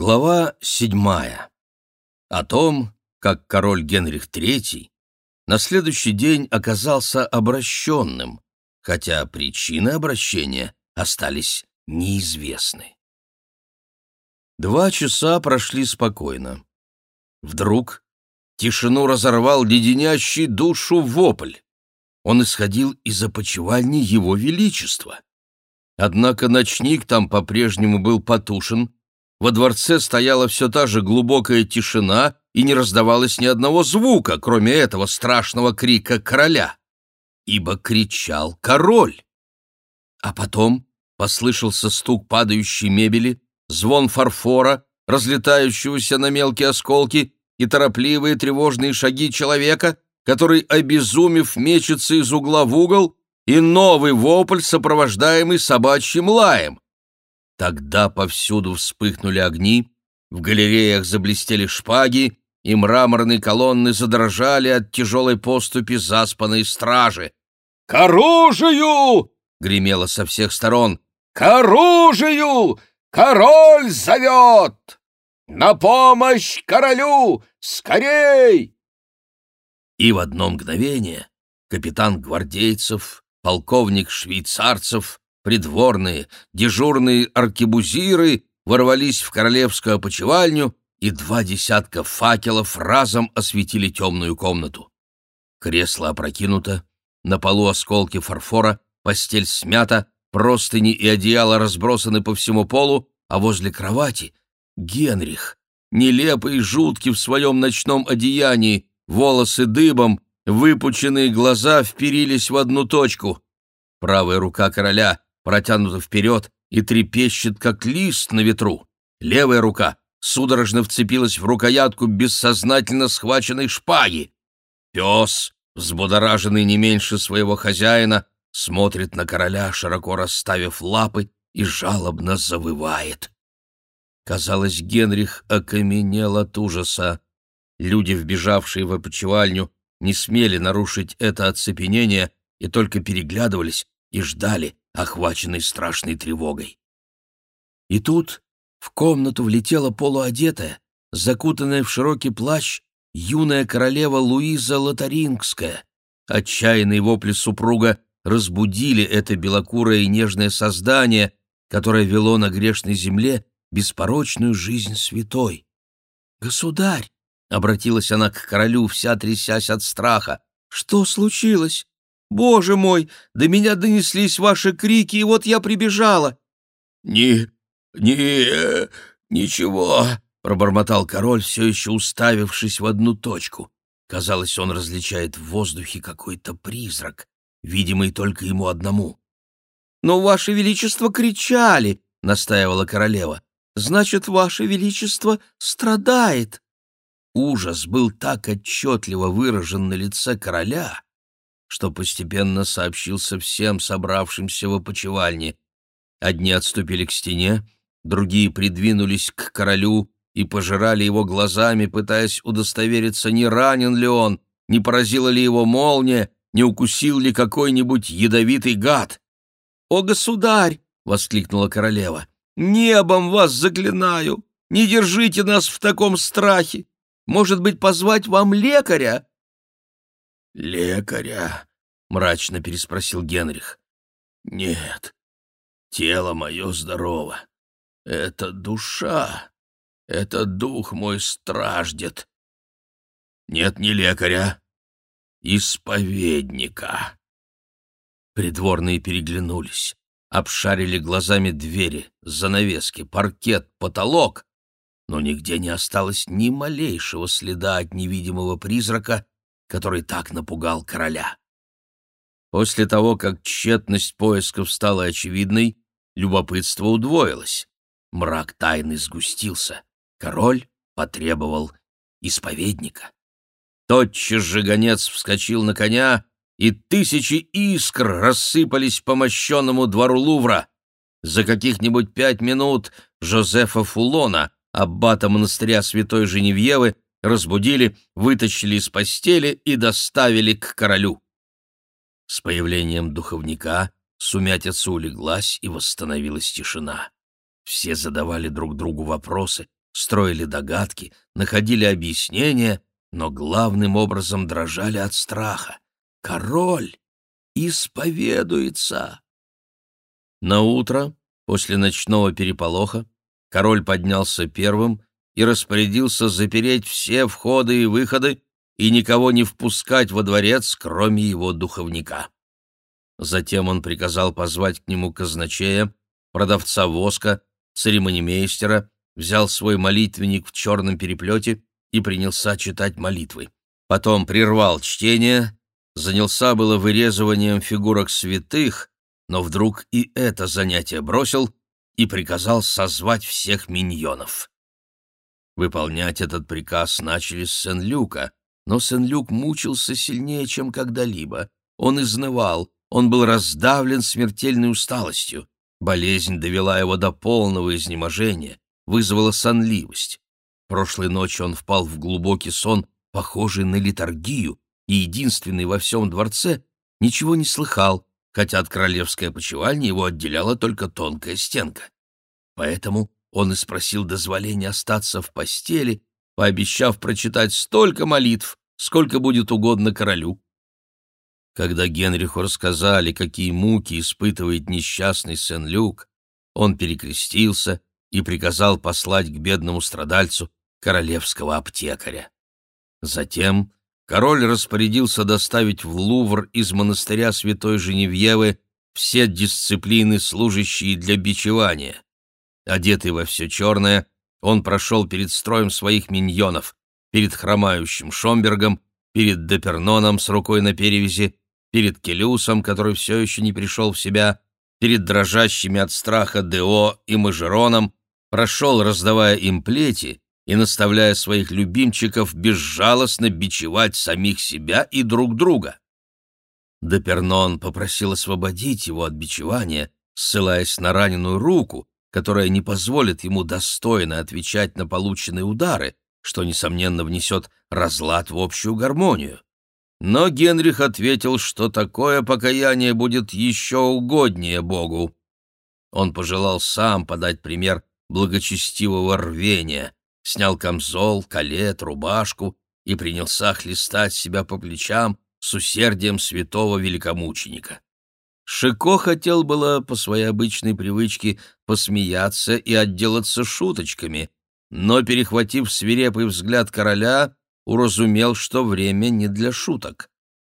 Глава седьмая. О том, как король Генрих III на следующий день оказался обращенным, хотя причины обращения остались неизвестны. Два часа прошли спокойно. Вдруг тишину разорвал леденящий душу вопль. Он исходил из опочивальни его величества. Однако ночник там по-прежнему был потушен, во дворце стояла все та же глубокая тишина, и не раздавалось ни одного звука, кроме этого страшного крика короля. Ибо кричал король. А потом послышался стук падающей мебели, звон фарфора, разлетающегося на мелкие осколки, и торопливые тревожные шаги человека, который, обезумев, мечется из угла в угол, и новый вопль, сопровождаемый собачьим лаем. Тогда повсюду вспыхнули огни, в галереях заблестели шпаги, и мраморные колонны задрожали от тяжелой поступи заспанной стражи. «К оружию!» — гремело со всех сторон. «К оружию! Король зовет! На помощь королю! Скорей!» И в одно мгновение капитан гвардейцев, полковник швейцарцев, придворные, дежурные аркебузиры ворвались в королевскую опочивальню, и два десятка факелов разом осветили темную комнату. Кресло опрокинуто, на полу осколки фарфора, постель смята, простыни и одеяло разбросаны по всему полу, а возле кровати — Генрих, нелепый и жуткий в своем ночном одеянии, волосы дыбом, выпученные глаза вперились в одну точку. Правая рука короля протянута вперед и трепещет, как лист на ветру. Левая рука судорожно вцепилась в рукоятку бессознательно схваченной шпаги. Пес, взбудораженный не меньше своего хозяина, смотрит на короля, широко расставив лапы, и жалобно завывает. Казалось, Генрих окаменел от ужаса. Люди, вбежавшие в опочивальню, не смели нарушить это оцепенение и только переглядывались и ждали, охваченный страшной тревогой. И тут в комнату влетела полуодетая, закутанная в широкий плащ, юная королева Луиза Лотарингская. Отчаянные вопли супруга разбудили это белокурое и нежное создание, которое вело на грешной земле беспорочную жизнь святой. «Государь!» — обратилась она к королю, вся трясясь от страха. «Что случилось? Боже мой, до меня донеслись ваши крики, и вот я прибежала!» «Не... не... ничего!» — пробормотал король, все еще уставившись в одну точку. Казалось, он различает в воздухе какой-то призрак, видимый только ему одному. «Но, ваше величество, кричали!» — настаивала королева. «Значит, ваше величество страдает!» Ужас был так отчетливо выражен на лице короля, что постепенно сообщился всем собравшимся в опочивальне. Одни отступили к стене, другие придвинулись к королю и пожирали его глазами, пытаясь удостовериться, не ранен ли он, не поразила ли его молния, не укусил ли какой-нибудь ядовитый гад. «О, государь!» — воскликнула королева. «Небом вас заклинаю! Не держите нас в таком страхе! Может быть, позвать вам лекаря?» «Лекаря?» — мрачно переспросил Генрих. «Нет, тело мое здорово. Это душа, это дух мой страждет. Нет ни лекаря, исповедника». Придворные переглянулись, обшарили глазами двери, занавески, паркет, потолок, но нигде не осталось ни малейшего следа от невидимого призрака, который так напугал короля. После того, как тщетность поисков стала очевидной, любопытство удвоилось. Мрак тайны сгустился. Король потребовал исповедника. Тотчас же гонец вскочил на коня, и тысячи искр рассыпались по мощенному двору Лувра. За каких-нибудь пять минут Жозефа Фулона, аббата монастыря святой Женевьевы, разбудили, вытащили из постели и доставили к королю. С появлением духовника сумятица улеглась и восстановилась тишина. Все задавали друг другу вопросы, строили догадки, находили объяснения, но главным образом дрожали от страха. Король исповедуется. На утро, после ночного переполоха, король поднялся первым и распорядился запереть все входы и выходы и никого не впускать во дворец, кроме его духовника. Затем он приказал позвать к нему казначея, продавца воска, церемонимейстера, взял свой молитвенник в черном переплете и принялся читать молитвы. Потом прервал чтение, занялся было вырезыванием фигурок святых, но вдруг и это занятие бросил и приказал созвать всех миньонов. Выполнять этот приказ начали с Сен-Люка, но Сен-Люк мучился сильнее, чем когда-либо. Он изнывал, он был раздавлен смертельной усталостью. Болезнь довела его до полного изнеможения, вызвала сонливость. Прошлой ночью он впал в глубокий сон, похожий на литургию, и единственный во всем дворце ничего не слыхал, хотя от королевской опочивальни его отделяла только тонкая стенка. Поэтому он и спросил дозволения остаться в постели, пообещав прочитать столько молитв, сколько будет угодно королю. Когда Генриху рассказали, какие муки испытывает несчастный Сен-Люк, он перекрестился и приказал послать к бедному страдальцу королевского аптекаря. Затем король распорядился доставить в Лувр из монастыря святой Женевьевы все дисциплины, служащие для бичевания. Одетый во все черное, он прошел перед строем своих миньонов, перед хромающим Шомбергом, перед Деперноном с рукой на перевязи, перед Келюсом, который все еще не пришел в себя, перед дрожащими от страха Део и Мажероном, прошел, раздавая им плети и наставляя своих любимчиков безжалостно бичевать самих себя и друг друга. Депернон попросил освободить его от бичевания, ссылаясь на раненую руку, которая не позволит ему достойно отвечать на полученные удары, что, несомненно, внесет разлад в общую гармонию. Но Генрих ответил, что такое покаяние будет еще угоднее Богу. Он пожелал сам подать пример благочестивого рвения, снял камзол, калет, рубашку и принялся хлестать себя по плечам с усердием святого великомученика. Шико хотел было по своей обычной привычке посмеяться и отделаться шуточками, но, перехватив свирепый взгляд короля, уразумел, что время не для шуток.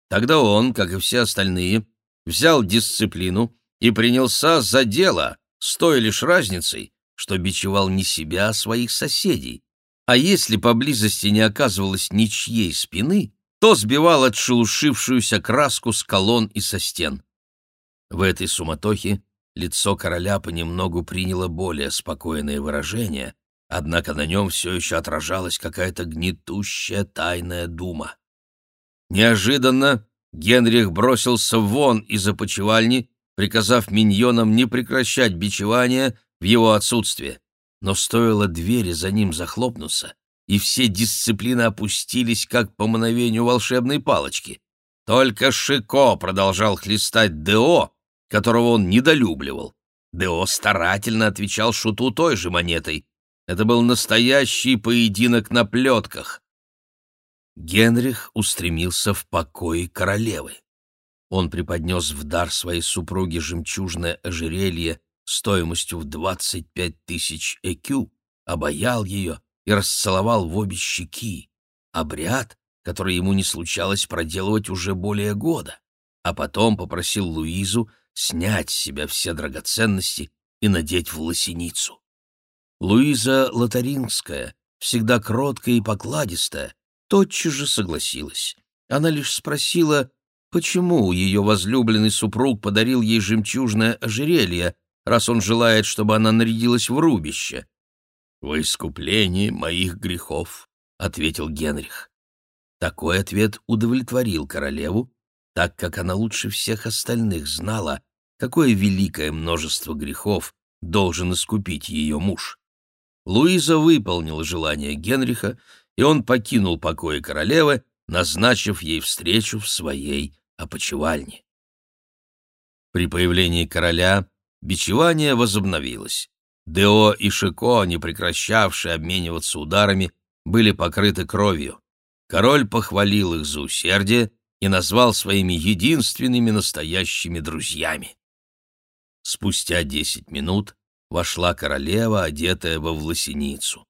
Тогда он, как и все остальные, взял дисциплину и принялся за дело, с той лишь разницей, что бичевал не себя, а своих соседей. А если поблизости не оказывалось ничьей спины, то сбивал отшелушившуюся краску с колонн и со стен. В этой суматохе лицо короля понемногу приняло более спокойное выражение, однако на нем все еще отражалась какая-то гнетущая тайная дума. Неожиданно Генрих бросился вон из опочивальни, приказав миньонам не прекращать бичевание в его отсутствие. Но стоило двери за ним захлопнуться, и все дисциплины опустились, как по мановению волшебной палочки. Только Шико продолжал хлестать Део, которого он недолюбливал. Део старательно отвечал шуту той же монетой. Это был настоящий поединок на плетках. Генрих устремился в покой королевы. Он преподнес в дар своей супруге жемчужное ожерелье стоимостью в двадцать пять тысяч экю, обаял ее и расцеловал в обе щеки. Обряд, который ему не случалось проделывать уже более года. А потом попросил Луизу снять с себя все драгоценности и надеть в лосиницу. Луиза Лотарингская, всегда кроткая и покладистая, тотчас же согласилась. Она лишь спросила, почему ее возлюбленный супруг подарил ей жемчужное ожерелье, раз он желает, чтобы она нарядилась в рубище. «Во искупление моих грехов», — ответил Генрих. Такой ответ удовлетворил королеву, так как она лучше всех остальных знала, какое великое множество грехов должен искупить ее муж. Луиза выполнила желание Генриха, и он покинул покои королевы, назначив ей встречу в своей опочивальне. При появлении короля бичевание возобновилось. Део и Шико, не прекращавшие обмениваться ударами, были покрыты кровью. Король похвалил их за усердие и назвал своими единственными настоящими друзьями. Спустя десять минут вошла королева, одетая во власеницу.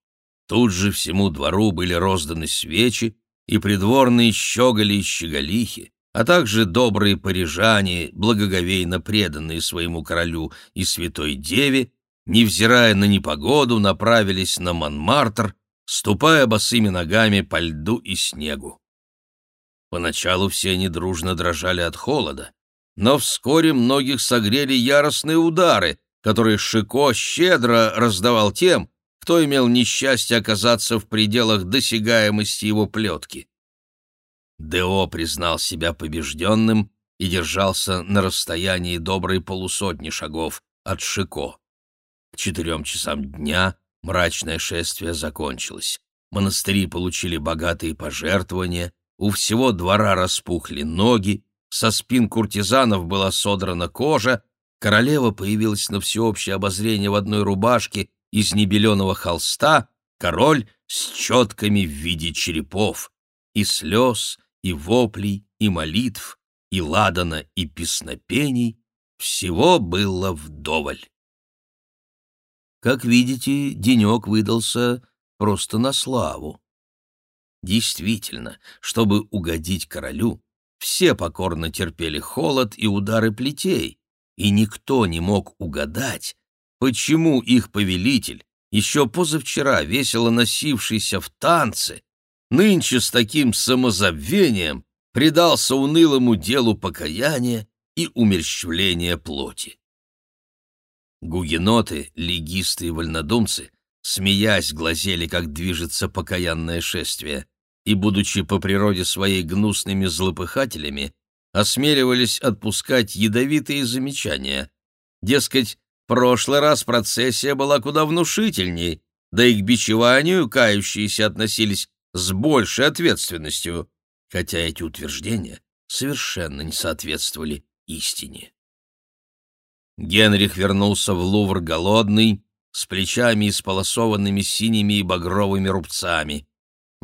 Тут же всему двору были розданы свечи, и придворные щеголи и щеголихи, а также добрые парижане, благоговейно преданные своему королю и святой деве, невзирая на непогоду, направились на Монмартр, ступая босыми ногами по льду и снегу. Поначалу все они дружно дрожали от холода, но вскоре многих согрели яростные удары, которые Шико щедро раздавал тем, кто имел несчастье оказаться в пределах досягаемости его плетки. Део признал себя побежденным и держался на расстоянии доброй полусотни шагов от Шико. К четырем часам дня мрачное шествие закончилось. Монастыри получили богатые пожертвования, у всего двора распухли ноги, со спин куртизанов была содрана кожа, королева появилась на всеобщее обозрение в одной рубашке из небеленого холста, король с четками в виде черепов, и слез, и воплей, и молитв, и ладана, и песнопений, всего было вдоволь. Как видите, денек выдался просто на славу. Действительно, чтобы угодить королю, все покорно терпели холод и удары плетей, и никто не мог угадать, почему их повелитель, еще позавчера весело носившийся в танце, нынче с таким самозабвением предался унылому делу покаяния и умерщвления плоти. Гугеноты, легисты и вольнодумцы, смеясь, глазели, как движется покаянное шествие, и, будучи по природе своей гнусными злопыхателями, осмеливались отпускать ядовитые замечания. Дескать, прошлый раз процессия была куда внушительней, да и к бичеванию кающиеся относились с большей ответственностью, хотя эти утверждения совершенно не соответствовали истине. Генрих вернулся в Лувр голодный, с плечами исполосованными синими и багровыми рубцами.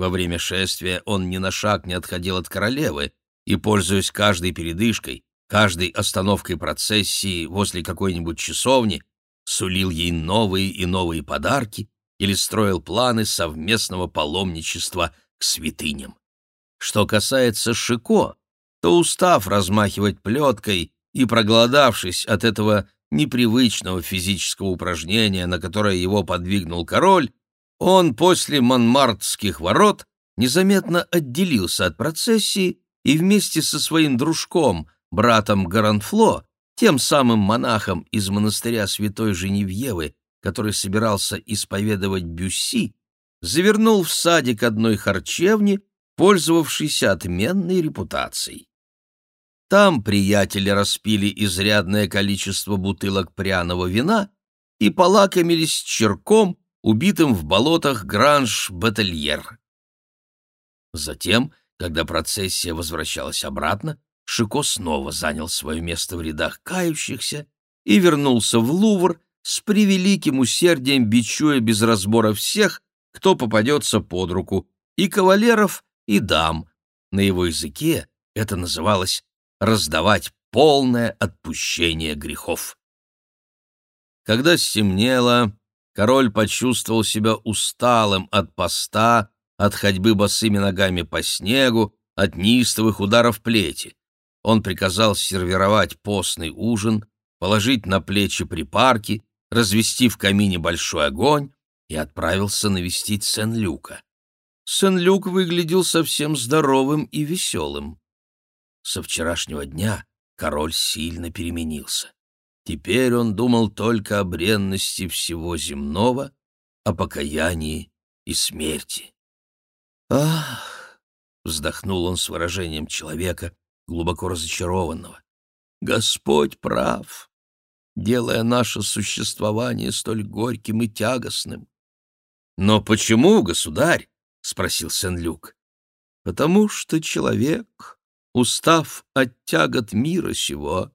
Во время шествия он ни на шаг не отходил от королевы и, пользуясь каждой передышкой, каждой остановкой процессии возле какой-нибудь часовни, сулил ей новые и новые подарки или строил планы совместного паломничества к святыням. Что касается Шико, то, устав размахивать плеткой и проголодавшись от этого непривычного физического упражнения, на которое его подвигнул король, он после Монмартских ворот незаметно отделился от процессии и вместе со своим дружком, братом Гаранфло, тем самым монахом из монастыря святой Женевьевы, который собирался исповедовать Бюсси, завернул в садик одной харчевни, пользовавшейся отменной репутацией. Там приятели распили изрядное количество бутылок пряного вина и полакомились черком, убитым в болотах Гранж-Бательер. Затем, когда процессия возвращалась обратно, Шико снова занял свое место в рядах кающихся и вернулся в Лувр с превеликим усердием бичуя без разбора всех, кто попадется под руку, и кавалеров, и дам. На его языке это называлось раздавать полное отпущение грехов. Когда стемнело, король почувствовал себя усталым от поста, от ходьбы босыми ногами по снегу, от неистовых ударов плети. Он приказал сервировать постный ужин, положить на плечи припарки, развести в камине большой огонь и отправился навестить Сен-Люка. Сен-Люк выглядел совсем здоровым и веселым. Со вчерашнего дня король сильно переменился. Теперь он думал только о бренности всего земного, о покаянии и смерти. «Ах!» — вздохнул он с выражением человека, глубоко разочарованного. «Господь прав, делая наше существование столь горьким и тягостным». «Но почему, государь?» — спросил Сен-Люк. «Потому что человек устав от тягот мира сего,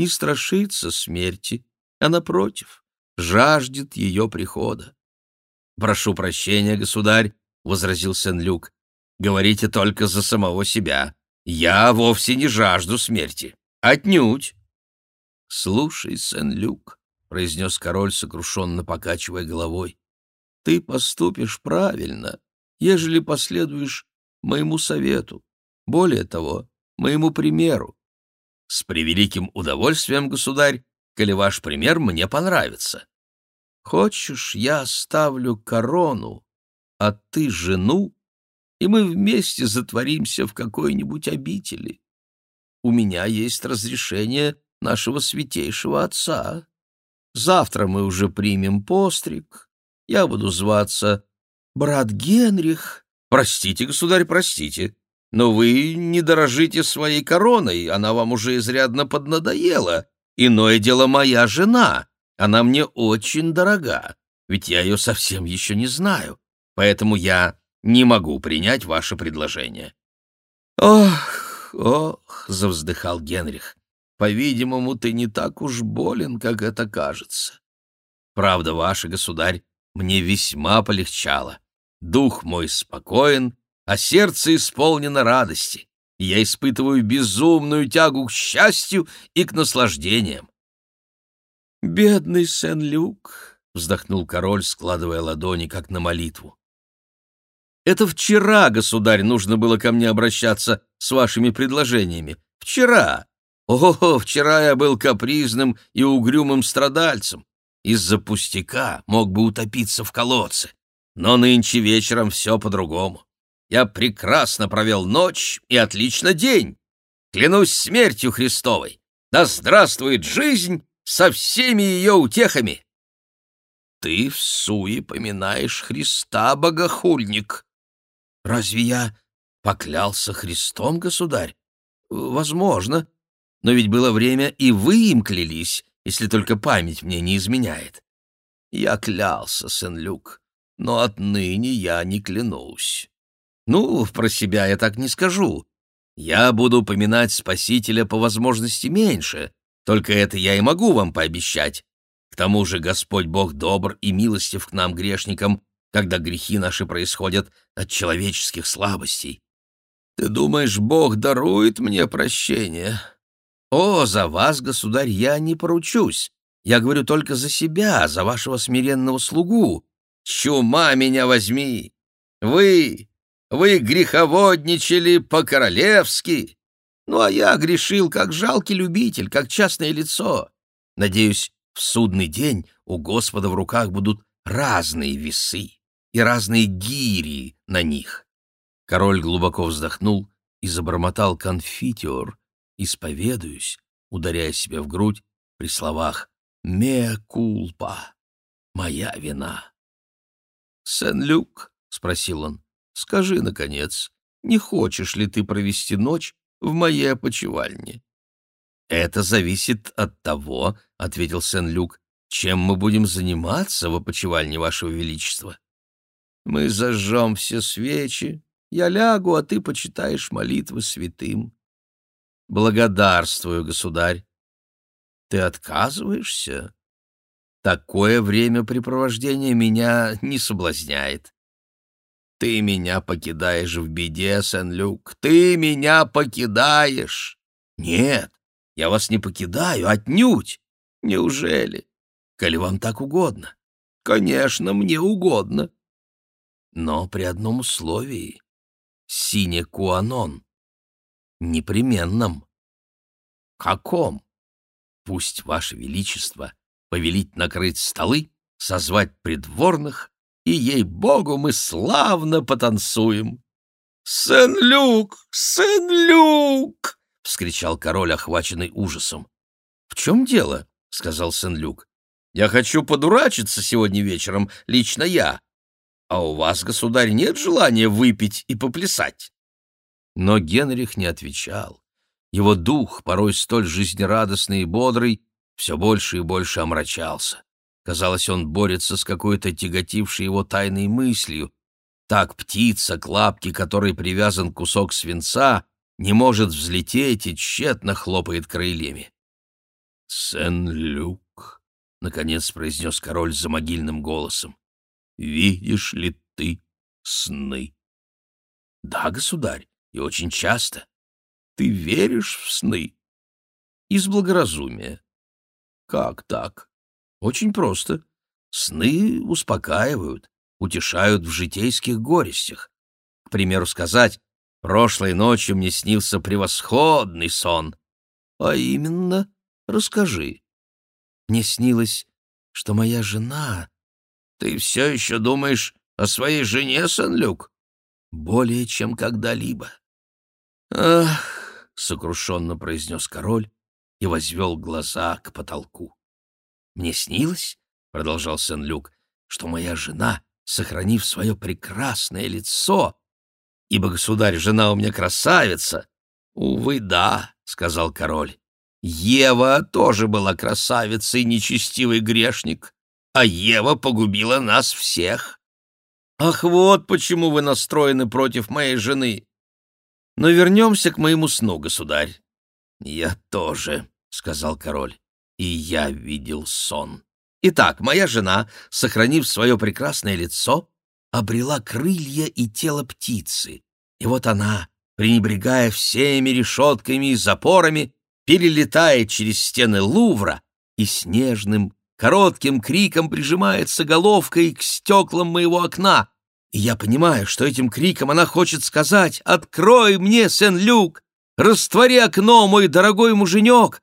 не страшится смерти, а, напротив, жаждет ее прихода. «Прошу прощения, государь», — возразил Сен-Люк, — «говорите только за самого себя. Я вовсе не жажду смерти. Отнюдь!» «Слушай, Сен-Люк», — произнес король, сокрушенно покачивая головой, — «ты поступишь правильно, ежели последуешь моему совету, более того, моему примеру. С превеликим удовольствием, государь, коли ваш пример мне понравится. Хочешь, я ставлю корону, а ты жену, и мы вместе затворимся в какой-нибудь обители. У меня есть разрешение нашего святейшего отца. Завтра мы уже примем постриг. Я буду зваться брат Генрих. Простите, государь, простите, но вы не дорожите своей короной, она вам уже изрядно поднадоела. Иное дело моя жена, она мне очень дорога, ведь я ее совсем еще не знаю, поэтому я не могу принять ваше предложение». «Ох, ох!» — завздыхал Генрих. «По-видимому, ты не так уж болен, как это кажется. Правда ваша, государь, мне весьма полегчало. Дух мой спокоен, а сердце исполнено радости. Я испытываю безумную тягу к счастью и к наслаждениям. «Бедный Сен-Люк!» — вздохнул король, складывая ладони, как на молитву. «Это вчера, государь, нужно было ко мне обращаться с вашими предложениями. Вчера! О, вчера я был капризным и угрюмым страдальцем. Из-за пустяка мог бы утопиться в колодце. Но нынче вечером все по-другому. Я прекрасно провел ночь и отлично день. Клянусь смертью Христовой. Да здравствует жизнь со всеми ее утехами!» «Ты в суе поминаешь Христа, богохульник!» «Разве я поклялся Христом, государь? Возможно. Но ведь было время, и вы им клялись, если только память мне не изменяет. Я клялся, Сен-Люк, но отныне я не клянусь. Ну, про себя я так не скажу. Я буду поминать Спасителя по возможности меньше, только это я и могу вам пообещать. К тому же Господь Бог добр и милостив к нам, грешникам, когда грехи наши происходят от человеческих слабостей. Ты думаешь, Бог дарует мне прощение? О, за вас, государь, я не поручусь. Я говорю только за себя, за вашего смиренного слугу. Чума меня возьми! Вы, вы греховодничали по-королевски, ну, а я грешил как жалкий любитель, как частное лицо. Надеюсь, в судный день у Господа в руках будут разные весы и разные гири на них. Король глубоко вздохнул и забормотал конфитер, исповедуюсь, ударяя себя в грудь при словах «Меа кулпа» — «Моя вина». «Сен-Люк», — спросил он, — «скажи, наконец, не хочешь ли ты провести ночь в моей опочивальне. «Это зависит от того, — ответил Сен-Люк, — чем мы будем заниматься в опочивальне Вашего Величества. Мы зажжем все свечи, я лягу, а ты почитаешь молитвы святым. Благодарствую, государь. Ты отказываешься? Такое времяпрепровождение меня не соблазняет. Ты меня покидаешь в беде, Сен-Люк, ты меня покидаешь. Нет, я вас не покидаю, отнюдь. Неужели? Коли вам так угодно. Конечно, мне угодно. Но при одном условии. Сине куанон. Непременном. Каком? Пусть Ваше Величество повелить накрыть столы, созвать придворных, и, ей-богу, мы славно потанцуем. «Сен-Люк! Сен-Люк!» — вскричал король, охваченный ужасом. «В чем дело?» — сказал Сен-Люк. «Я хочу подурачиться сегодня вечером, лично я. А у вас, государь, нет желания выпить и поплясать?» Но Генрих не отвечал. Его дух, порой столь жизнерадостный и бодрый, все больше и больше омрачался. Казалось, он борется с какой-то тяготившей его тайной мыслью. Так птица, к лапке которой привязан кусок свинца, не может взлететь и тщетно хлопает крыльями. «Сен-Люк», — наконец произнес король за могильным голосом. «Видишь ли ты сны?» «Да, государь, и очень часто. Ты веришь в сны?» «Из благоразумия». «Как так?» «Очень просто. Сны успокаивают, утешают в житейских горестях. К примеру сказать, прошлой ночью мне снился превосходный сон. А именно, расскажи. Мне снилось, что моя жена... Ты все еще думаешь о своей жене, Сен-Люк? Более чем когда-либо. Ах, сокрушенно произнес король и возвел глаза к потолку. Мне снилось, продолжал Сен-Люк, что моя жена, сохранив свое прекрасное лицо, ибо, государь, жена у меня красавица, увы, да, сказал король. Ева тоже была красавицей, нечестивый грешник, а Ева погубила нас всех. Ах, вот почему вы настроены против моей жены. Но вернемся к моему сну, государь. Я тоже, — сказал король, — и я видел сон. Итак, моя жена, сохранив свое прекрасное лицо, обрела крылья и тело птицы. И вот она, пренебрегая всеми решетками и запорами, перелетает через стены Лувра и с нежным, коротким криком прижимается головкой к стеклам моего окна. И я понимаю, что этим криком она хочет сказать «Открой мне, Сен-Люк! Раствори окно, мой дорогой муженек!»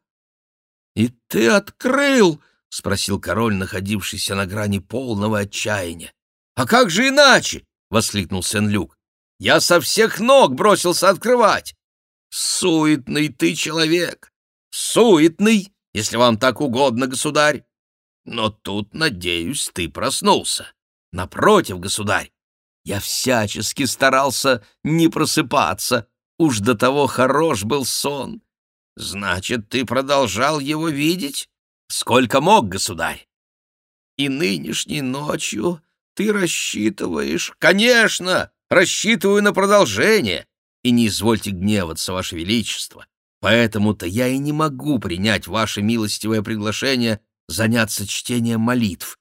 «И ты открыл!» — спросил король, находившийся на грани полного отчаяния. «А как же иначе?» — воскликнул Сен-Люк. «Я со всех ног бросился открывать. Суетный ты человек! Суетный, если вам так угодно, государь! Но тут, надеюсь, ты проснулся. Напротив, государь, я всячески старался не просыпаться, уж до того хорош был сон. Значит, ты продолжал его видеть? Сколько мог, государь? И нынешней ночью ты рассчитываешь... Конечно, рассчитываю на продолжение и не извольте гневаться, Ваше Величество. Поэтому-то я и не могу принять ваше милостивое приглашение заняться чтением молитв.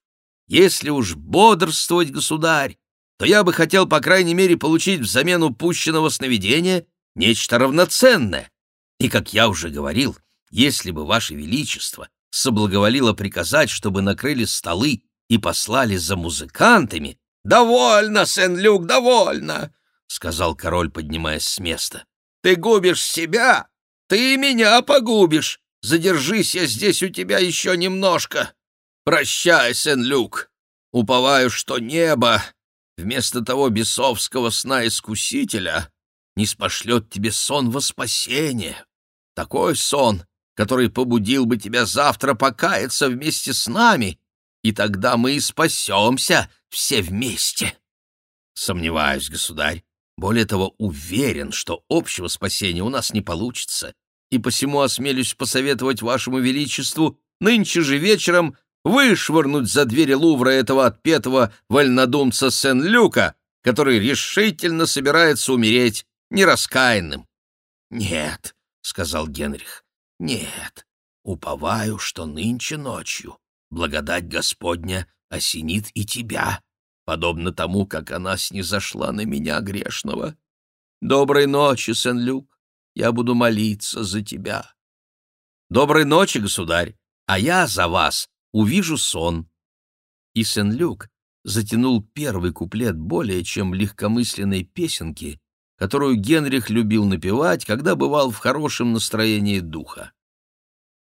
Если уж бодрствовать, государь, то я бы хотел, по крайней мере, получить взамен упущенного сновидения нечто равноценное. И, как я уже говорил, если бы Ваше Величество соблаговолило приказать, чтобы накрыли столы и послали за музыкантами... «Довольно, Сен-Люк, довольно!» — сказал король, поднимаясь с места. «Ты губишь себя, ты меня погубишь. Задержись я здесь у тебя еще немножко. Прощай, Сен-Люк. Уповаю, что небо вместо того бесовского сна-искусителя не спошлет тебе сон во спасение. Такой сон, который побудил бы тебя завтра покаяться вместе с нами, и тогда мы и спасемся все вместе. Сомневаюсь, государь, более того, уверен, что общего спасения у нас не получится, и посему осмелюсь посоветовать вашему величеству нынче же вечером вышвырнуть за двери Лувра этого отпетого вольнодумца Сен-Люка, который решительно собирается умереть нераскаянным. — Нет, — сказал Генрих, — нет, уповаю, что нынче ночью благодать Господня осенит и тебя подобно тому, как она снизошла на меня грешного. Доброй ночи, Сен-Люк, я буду молиться за тебя. Доброй ночи, государь, а я за вас увижу сон. И Сен-Люк затянул первый куплет более чем легкомысленной песенки, которую Генрих любил напевать, когда бывал в хорошем настроении духа.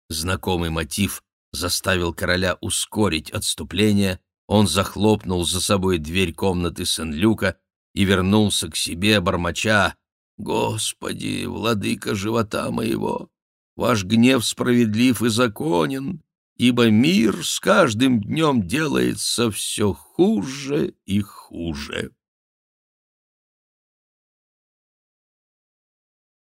Знакомый мотив заставил короля ускорить отступление, он захлопнул за собой дверь комнаты Сен-Люка и вернулся к себе, бормоча «Господи, владыка живота моего, ваш гнев справедлив и законен, ибо мир с каждым днем делается все хуже и хуже».